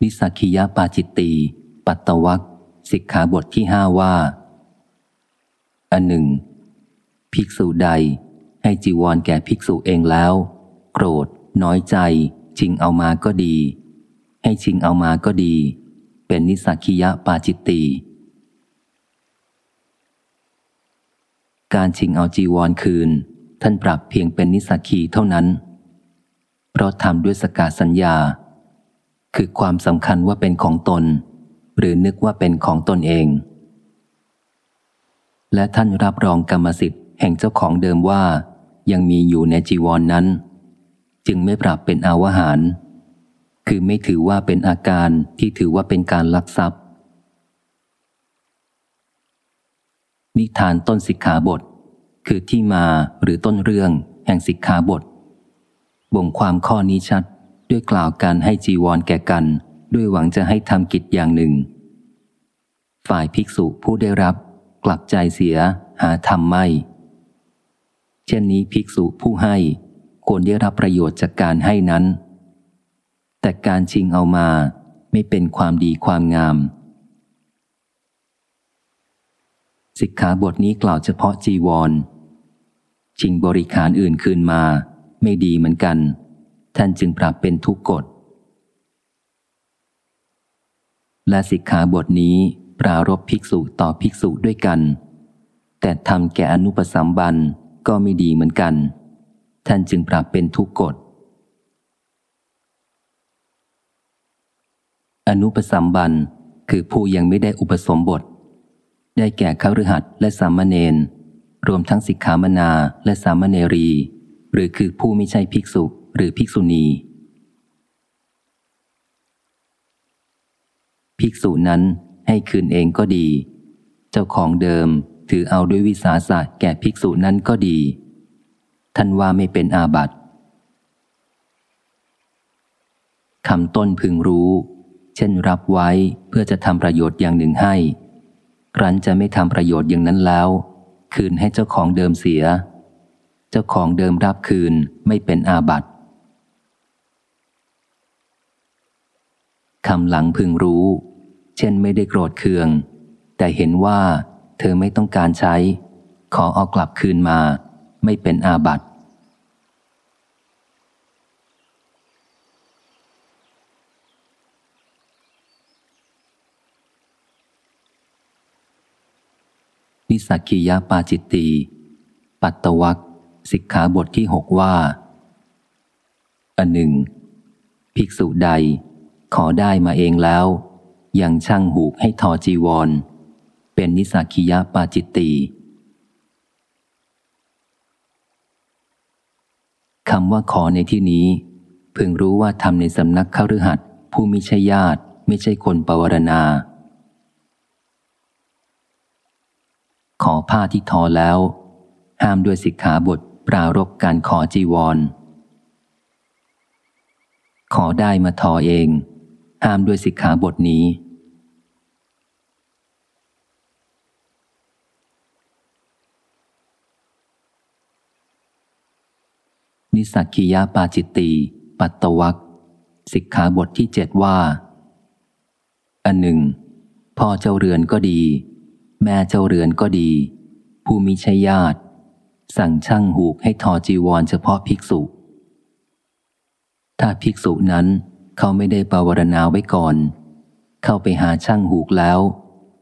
นิสักิยปาจิตตี ปัตตวักสิกขาบทที่ห้าว่า อันหนึ่ง ภิกษุใดให้จีวรแก่ภิกษุเองแล้ว โกรธ น้อยใจ ชิงเอามาก็ดี ให้ชิงเอามาก็ดี เป็นนิสักิยปาจิตตี การชิงเอาจีวรคืน ท่านปรับเพียงเป็นนิสักีเท่านั้น เพราะทำด้วยสกาสัญญา คือความสำคัญว่าเป็นของตน หรือนึกว่าเป็นของตนเอง และท่านรับรองกรรมสิทธิ์แห่งเจ้าของเดิมว่า ยังมีอยู่ในจีวรนนั้น จึงไม่ปรับเป็นอาวหาร คือไม่ถือว่าเป็นอาการที่ถือว่าเป็นการลักทรัพย์ นิทานต้นสิกขาบท คือที่มาหรือต้นเรื่องแห่งสิกขาบทบ่งความข้อนี้ชัด ด้วยกล่าวการให้จีวรแก่กัน ด้วยหวังจะให้ทำกิจอย่างหนึ่ง ฝ่ายภิกษุผู้ได้รับ กลับใจเสียหาทำไม่ เช่นนี้ภิกษุผู้ให้ควรได้รับประโยชน์จากการให้นั้น แต่การชิงเอามาไม่เป็นความดีความงาม สิกขาบทนี้กล่าวเฉพาะจีวร ชิงบริขารอื่นคืนมา ไม่ดีเหมือนกัน ท่านจึงปรับเป็นทุกกฎ และสิกขาบทนี้ปรารบภิกษุต่อภิกษุด้วยกัน แต่ทำแก่อนุปสัมบันก็ไม่ดีเหมือนกัน ท่านจึงปรับเป็นทุกกฎ อนุปสัมบันคือผู้ยังไม่ได้อุปสมบท ได้แก่ขฤหัสและสามเณรรวมทั้งสิกขามนาและสามเณรี หรือคือผู้ไม่ใช่ภิกษุ หรือภิกษุณี ภิกษุนั้นให้คืนเองก็ดี เจ้าของเดิมถือเอาด้วยวิสาสะแก่ภิกษุนั้นก็ดี ท่านว่าไม่เป็นอาบัติคำต้นพึงรู้ เช่นรับไว้เพื่อจะทำประโยชน์อย่างหนึ่งให้ ครั้นจะไม่ทำประโยชน์อย่างนั้นแล้ว คืนให้เจ้าของเดิมเสีย เจ้าของเดิมรับคืนไม่เป็นอาบัติคำหลังพึงรู้ เช่นไม่ได้โกรธเคือง แต่เห็นว่าเธอไม่ต้องการใช้ ขอเอากลับคืนมา ไม่เป็นอาบัตินิสักียปาจิตตี ปัตตวักสิกขาบทที่หกว่า อันหนึ่ง ภิกษุใด ขอได้มาเองแล้วยังช่างหูกให้ทอจีวร เป็นนิสักียปาจิตตีคำว่าขอในที่นี้เพิ่งรู้ว่าทำในสำนักข้ารือหัดผู้มิใช่ญาติไม่ใช่คนปวารณา ขอผ้าที่ทอแล้ว ห้ามด้วยสิกขาบทปรารบการขอจีวร ขอได้มาทอเอง ห้ามด้วยสิกขาบทนี้ นิสักคียาปาจิตตีปัตตวักสิกขาบทที่เจ็ดว่า อันหนึ่ง พ่อเจ้าเรือนก็ดี แม่เจ้าเรือนก็ดี ผู้มิใช่ญาติ สั่งช่างหูกให้ทอจีวรเฉพาะภิกษุ ถ้าภิกษุนั้น เขาไม่ได้ปวารณาไว้ก่อน เข้าไปหาช่างหูกแล้ว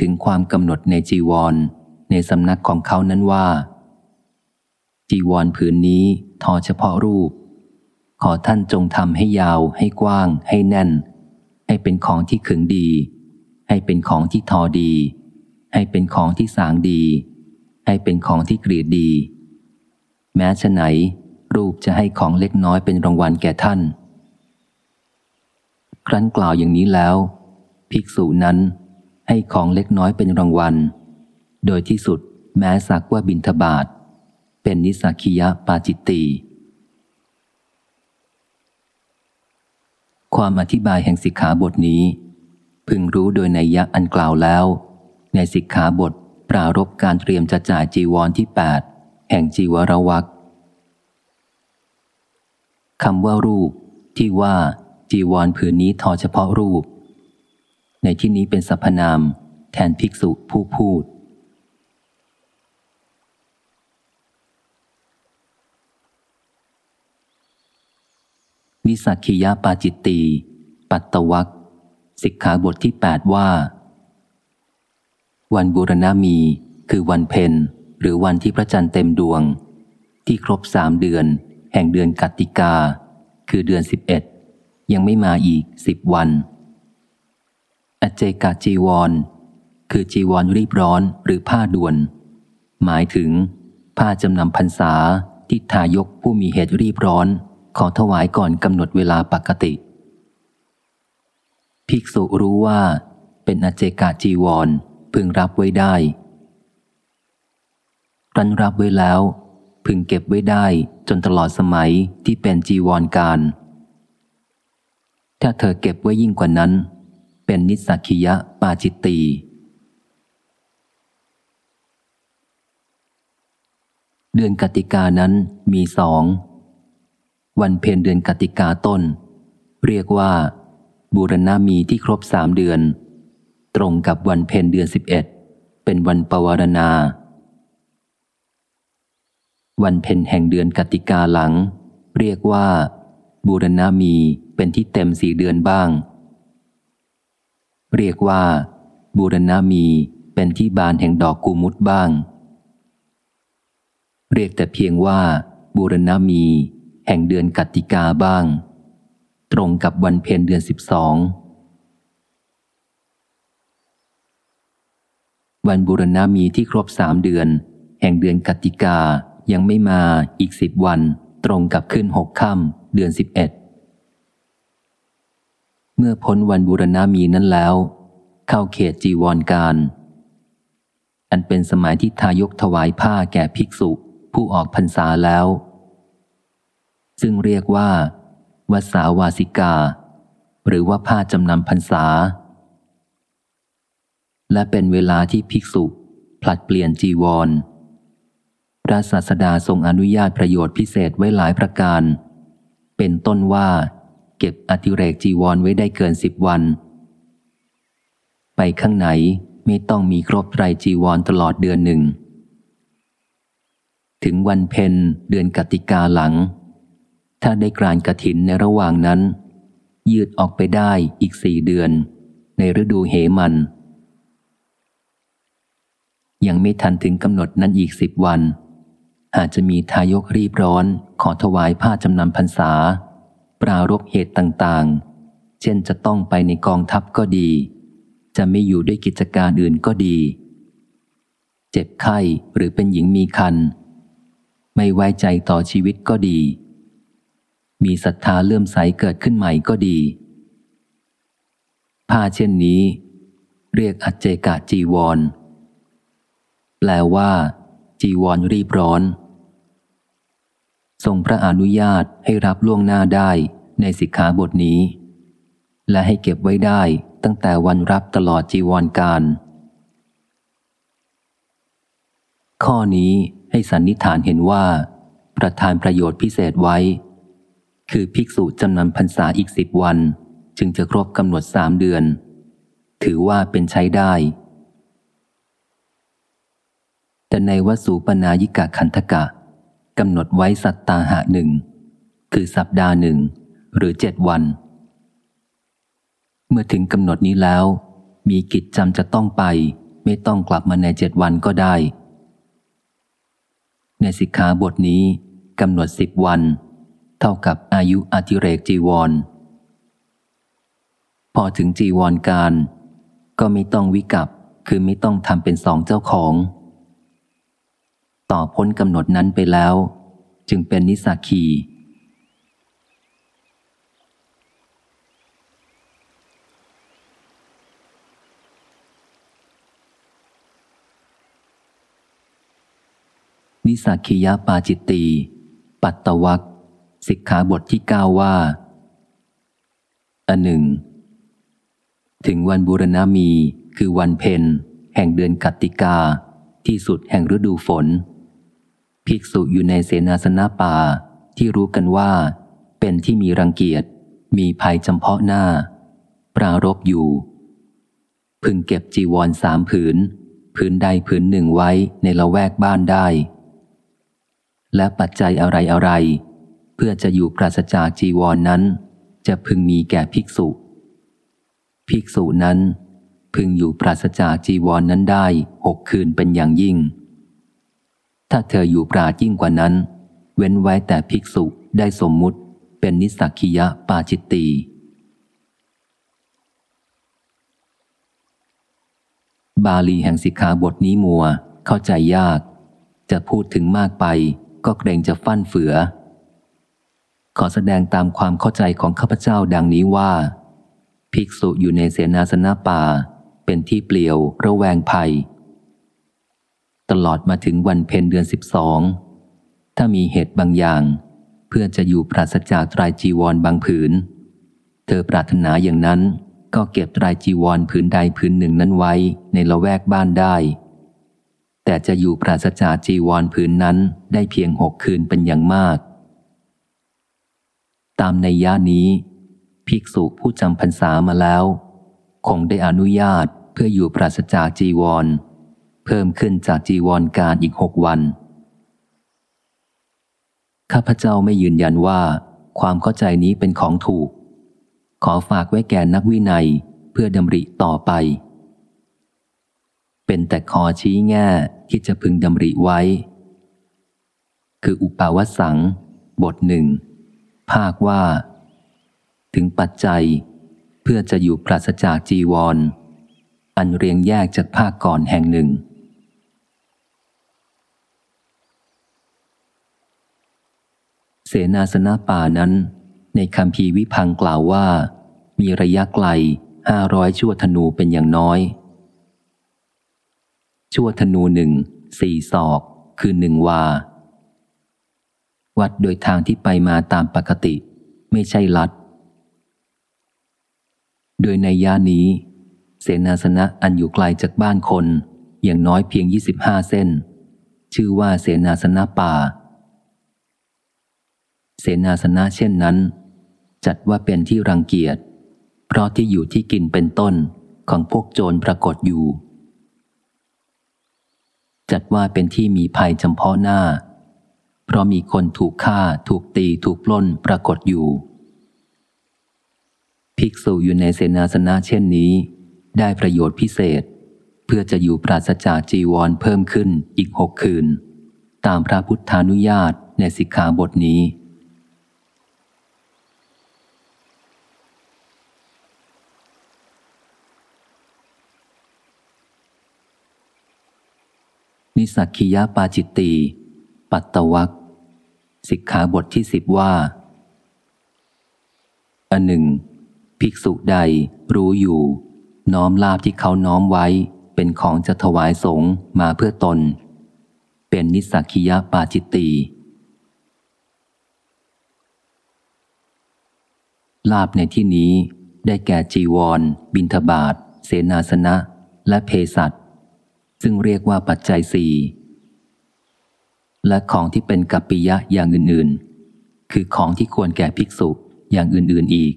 ถึงความกำหนดในจีวร ในสำนักของเขานั้นว่า จีวรผืนนี้ทอเฉพาะรูป ขอท่านจงทำให้ยาวให้กว้าง ให้แน่น ให้เป็นของที่ขึงดี ให้เป็นของที่ทอดี ให้เป็นของที่สางดี ให้เป็นของที่กรีดดี แม้ฉะไหนรูปจะให้ของเล็กน้อยเป็นรางวัลแก่ท่าน ครั้นกล่าวอย่างนี้แล้ว ภิกษุนั้นให้ของเล็กน้อยเป็นรางวัล โดยที่สุดแม้สักว่าบินทบาท เป็นนิสักิยะปาจิตตีความอธิบายแห่งสิกขาบทนี้ พึงรู้โดยในยะอันกล่าวแล้ว ในสิกขาบทปรารบการเตรียมจะจ่ายจีวรที่ 8 แห่งจีวรวักคำว่ารูปที่ว่า จีวรผืนนี้ทอเฉพาะรูป ในที่นี้เป็นสรรพนาม แทนภิกษุผู้พูดนิสักคียาปาจิตตี ปัตตวักสิกขาบทที่ 8 ว่า วันบูรณามี คือวันเพ็ญหรือวันที่พระจันทร์เต็มดวง ที่ครบสามเดือน แห่งเดือนกัตติกา คือเดือน11 ยังไม่มาอีกสิบวัน อเจกาจีวร คือจีวรรีบร้อนหรือผ้าด่วน หมายถึง ผ้าจำนำพรรษาที่ทายกผู้มีเหตุรีบร้อน ขอถวายก่อนกำหนดเวลาปกติ ภิกษุรู้ว่า เป็นอเจกาจีวรพึงรับไว้ได้รันรับไว้แล้ว พึงเก็บไว้ได้จนตลอดสมัยที่เป็นจีวรการ ถ้าเธอเก็บไว้ยิ่งกว่านั้น เป็นนิสักิยะปาจิตตีเดือนกติกานั้นมีสอง วันเพ็ญเดือนกติกาต้น เรียกว่า บูรณามีที่ครบสามเดือน ตรงกับวันเพ็ญเดือนสิบเอ็ดเป็นวันปวารณา วันเพ็ญแห่งเดือนกติกาหลัง เรียกว่า บูรณามี เป็นที่เต็มสี่เดือนบ้าง เรียกว่า บูรณามีเป็นที่บานแห่งดอกกูมุดบ้าง เรียกแต่เพียงว่า บูรณามี แห่งเดือนกติกาบ้าง ตรงกับวันเพ็ญเดือนสิบสองวันบูรณามีที่ครบสามเดือน แห่งเดือนกติกายังไม่มาอีกสิบวัน ตรงกับขึ้นหกค่ำเดือนสิบเอ็ด เมื่อพ้นวันบูรณามีนั้นแล้ว เข้าเขตจีวรการ อันเป็นสมัยที่ทายกถวายผ้าแก่ภิกษุผู้ออกพรรษาแล้ว ซึ่งเรียกว่าวัสาวาสิกา หรือว่าผ้าจำนำพรรษา และเป็นเวลาที่ภิกษุผลัดเปลี่ยนจีวรพระศาสดาทรงอนุญาตประโยชน์พิเศษไว้หลายประการ เป็นต้นว่า เก็บอธิเรกจีวรไว้ได้เกินสิบวัน ไปข้างไหนไม่ต้องมีครบไตรจีวรตลอดเดือนหนึ่ง ถึงวันเพ็ญเดือนกติกาหลัง ถ้าได้กรานกระถินในระหว่างนั้น ยืดออกไปได้อีกสี่เดือน ในฤดูเหมัน ยังไม่ทันถึงกำหนดนั้นอีกสิบวัน อาจจะมีทายกรีบร้อนขอถวายผ้าจำนำพรรษา ปรารบเหตุต่างๆ เช่นจะต้องไปในกองทัพก็ดี จะไม่อยู่ด้วยกิจการอื่นก็ดี เจ็บไข้หรือเป็นหญิงมีคัน ไม่ไว้ใจต่อชีวิตก็ดี มีศรัทธาเลื่อมใสเกิดขึ้นใหม่ก็ดี ผ้าเช่นนี้ เรียกอัจเจกะจีวร แปลว่า จีวรรีบร้อน ทรงพระอนุญาตให้รับล่วงหน้าได้ในสิกขาบทนี้ และให้เก็บไว้ได้ตั้งแต่วันรับตลอดจีวรการ ข้อนี้ให้สันนิษฐานเห็นว่า ประทานประโยชน์พิเศษไว้ คือภิกษุจำนำพรรษาอีกสิบวัน จึงจะครบกำหนดสามเดือน ถือว่าเป็นใช้ได้ แต่ในวสูปนายิกะคันธกะ กำหนดไว้สัตตาหะหนึ่งคือสัปดาห์หนึ่งหรือเจ็ดวัน เมื่อถึงกำหนดนี้แล้ว มีกิจจำจะต้องไป ไม่ต้องกลับมาในเจ็ดวันก็ได้ ในสิกขาบทนี้กำหนดสิบวัน เท่ากับอายุอธิเรกจีวร พอถึงจีวรการ ก็ไม่ต้องวิกับคือไม่ต้องทำเป็นสองเจ้าของ ต่อพ้นกำหนดนั้นไปแล้ว จึงเป็นนิสาคีนิสักคียปาจิตตีปัตตวักสิกขาบทที่เก้าว่า อันหนึ่ง ถึงวันบูรณามีคือวันเพ็ญแห่งเดือนกัตติกาที่สุดแห่งฤดูฝน ภิกษุอยู่ในเสนาสนะป่าที่รู้กันว่า เป็นที่มีรังเกียจ มีภัยจำเพาะหน้า ปรารบอยู่ พึงเก็บจีวรสามผืน ผืนใดผืนหนึ่งไว้ในละแวกบ้านได้ และปัจจัยอะไรอะไร เพื่อจะอยู่ปราศจากจีวรนนั้น จะพึงมีแก่ภิกษุ ภิกษุนั้นพึงอยู่ปราศจากจีวรนนั้นได้หกคืนเป็นอย่างยิ่ง ถ้าเธออยู่ปราดยิ่งกว่านั้น เว้นไว้แต่ภิกษุได้สมมุติเป็นนิสักคิยะปาจิตตีบาลีแห่งสิกขาบทนี้มัวเข้าใจยาก จะพูดถึงมากไปก็เกรงจะฟั่นเฟือ ขอแสดงตามความเข้าใจของข้าพเจ้าดังนี้ว่า ภิกษุอยู่ในเสนาสนะป่า เป็นที่เปลี่ยวระแวงภัย ตลอดมาถึงวันเพ็ญเดือนสิบสองถ้ามีเหตุบางอย่าง เพื่อจะอยู่ปราศจากตรายจีวรบางผืน เธอปรารถนาอย่างนั้นก็เก็บตรายจีวรผืนใดผืนหนึ่งนั้นไว้ในละแวกบ้านได้ แต่จะอยู่ปราศจากจีวรผืนนั้นได้เพียงหกคืนเป็นอย่างมาก ตามในย่านี้ ภิกษุผู้จำพรรษามาแล้ว คงได้อนุญาตเพื่ออยู่ปราศจากจีวร เพิ่มขึ้นจากจีวรการอีกหกวัน ข้าพเจ้าไม่ยืนยันว่า ความเข้าใจนี้เป็นของถูก ขอฝากไว้แก่นักวินัยเพื่อดำริต่อไป เป็นแต่ขอชี้แง่ที่จะพึงดำริไว้ คืออุปาวสัง บทหนึ่ง ภาคว่า ถึงปัจจัยเพื่อจะอยู่ปราศจากจีวรอันเรียงแยกจากภาคก่อนแห่งหนึ่ง เสนาสนะป่านั้น ในคำพีวิพังกล่าวว่า มีระยะไกลห้าร้อยชั่วธนูเป็นอย่างน้อย ชั่วธนูหนึ่งสี่ศอกคือหนึ่งวา วัดโดยทางที่ไปมาตามปกติ ไม่ใช่ลัด โดยในย่านี้ เสนาสนะอันอยู่ไกลจากบ้านคนอย่างน้อยเพียง 25 เส้น ชื่อว่าเสนาสนะป่า เสนาสนะเช่นนั้น จัดว่าเป็นที่รังเกียจ เพราะที่อยู่ที่กินเป็นต้นของพวกโจรปรากฏอยู่ จัดว่าเป็นที่มีภัยจำเพาะหน้า เพราะมีคนถูกฆ่าถูกตีถูกปล้นปรากฏอยู่ ภิกษุอยู่ในเสนาสนะเช่นนี้ ได้ประโยชน์พิเศษ เพื่อจะอยู่ปราศจากจีวรเพิ่มขึ้นอีกหกคืน ตามพระพุทธานุญาตในสิกขาบทนี้ นิสักคียปาจิตตี ปัตตวักสิกขาบทที่สิบว่า อันหนึ่ง ภิกษุใดรู้อยู่ น้อมลาบที่เขาน้อมไว้เป็นของจะถวายสงมาเพื่อตน เป็นนิสักคียปาจิตตีลาบในที่นี้ได้แก่จีวร บินทบาท เสนาสนะ และเพสัต ซึ่งเรียกว่าปัจจัยสี่และของที่เป็นกัปปิยะอย่างอื่นๆ คือของที่ควรแก่ภิกษุอย่างอื่นๆอีก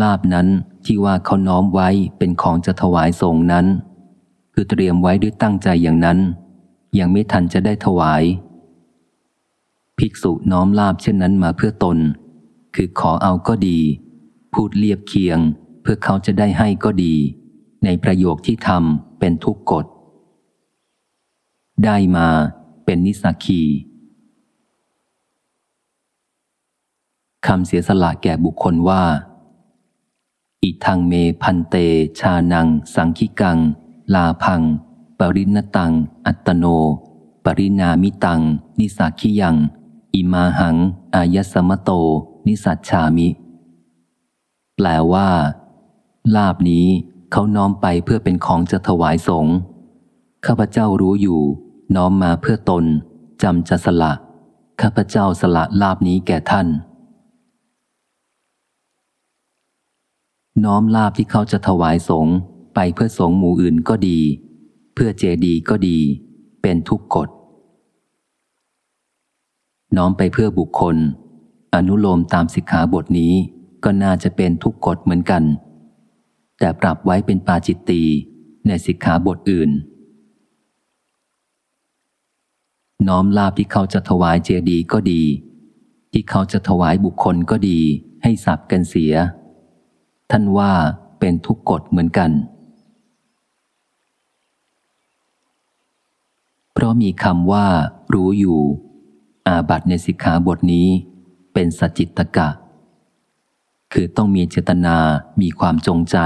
ลาบนั้นที่ว่าเขาน้อมไว้เป็นของจะถวายสงนั้น คือเตรียมไว้ด้วยตั้งใจอย่างนั้น ยังไม่ทันจะได้ถวาย ภิกษุน้อมลาบเช่นนั้นมาเพื่อตน คือขอเอาก็ดี พูดเรียบเคียง เพื่อเขาจะได้ให้ก็ดี ในประโยคที่ทำเป็นทุกกฎ ได้มาเป็นนิสักีคำเสียสละแก่บุคคลว่า อิทังเมพันเต ชานัง สังคิกัง ลาพัง ปริณตัง อัตโน ปรินามิตัง นิสักิยัง อิมาหัง อายสมโต นิสัชชามิ แปลว่า ลาบนี้ เขาน้อมไปเพื่อเป็นของจะถวายสงฆ์ข้าพเจ้ารู้อยู่ น้อมมาเพื่อตนจำจะสละ ข้าพเจ้าสละลาบนี้แก่ท่าน น้อมลาบที่เขาจะถวายสงฆ์ไปเพื่อสงฆ์หมู่อื่นก็ดี เพื่อเจดีก็ดี เป็นทุกกฎ น้อมไปเพื่อบุคคล อนุโลมตามสิกขาบทนี้ก็น่าจะเป็นทุกกฎเหมือนกัน แต่ปรับไว้เป็นปาจิตตีในสิกขาบทอื่น น้อมลาบที่เขาจะถวายเจดีย์ก็ดี ที่เขาจะถวายบุคคลก็ดี ให้สับกันเสีย ท่านว่าเป็นทุกกฎเหมือนกัน เพราะมีคำว่า รู้อยู่ อาบัตในสิกขาบทนี้ เป็นสจิตตกะ คือต้องมีเจตนา มีความจงใจ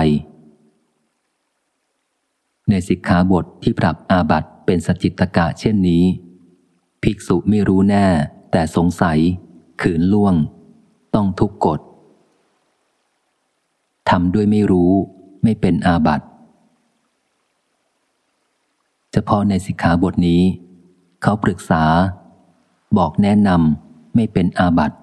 ในสิกขาบทที่ปรับอาบัตเป็นสจิตกะเช่นนี้ ภิกษุไม่รู้แน่ แต่สงสัย ขืนล่วง ต้องทุกกฎทำด้วยไม่รู้ ไม่เป็นอาบัตเฉพาะในสิกขาบทนี้ เขาปรึกษา บอกแนะนำไม่เป็นอาบัติ